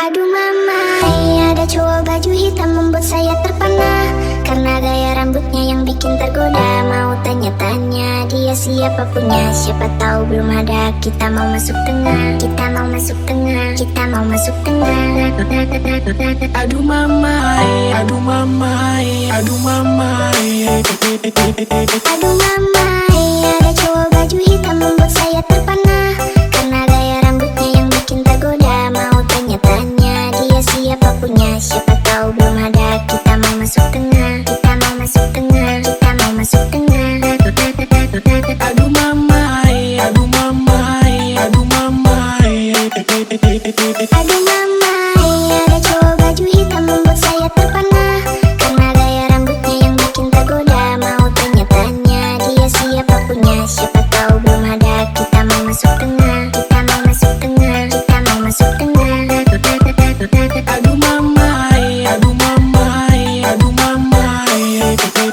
Aduh mama, iya, ada cowok baju hitam membuat saya terpana. Karena gaya rambutnya yang bikin tergoda Mau tanya-tanya dia siapa punya Siapa tahu belum ada Kita mau masuk tengah. Kita mau masuk tengah Kita mau masuk tengah. Aduh mama, iya, aduh mama, iya, aduh mama Aduh mama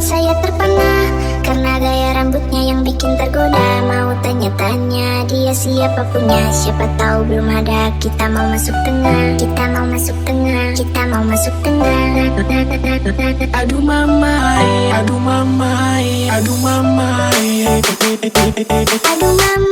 membuat saya terpana. Karena gaya rambutnya yang bikin tergoda. Mau tanya-tanya dia siapa punya Siapa tahu belum ada. Kita mau masuk tengah. Kita mau masuk tengah. Kita mau masuk tengah. Aduh mama Aduh mama Aduh mama. Aduh mama.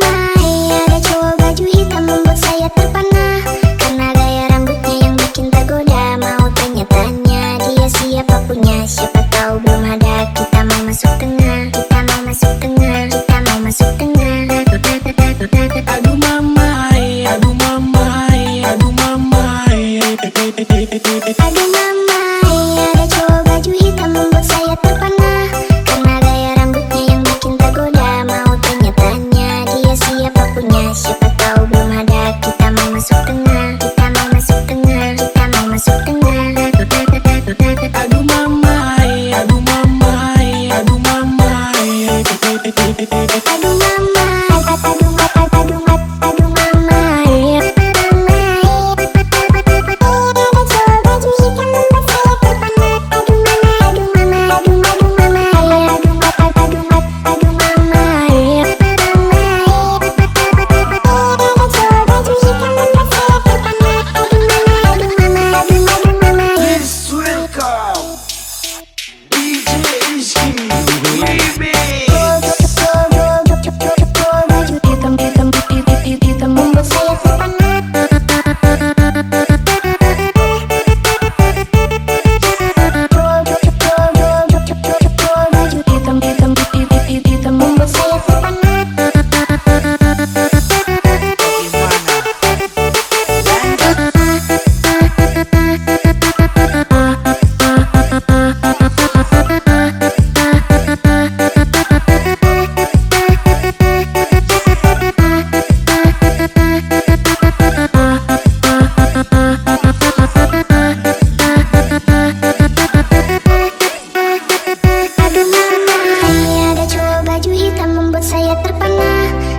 yang membuat saya terpana.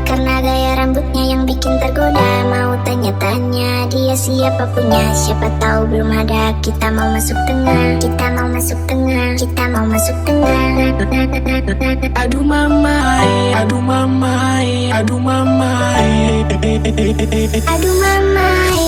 Karena gaya rambutnya yang bikin tergoda. Mau tanya-tanya dia siapa punya. Siapa tahu belum ada. Kita mau masuk tengah. Kita mau masuk tengah. Kita mau masuk tengah. Aduh mama Aduh mama Aduh mama Aduh mamai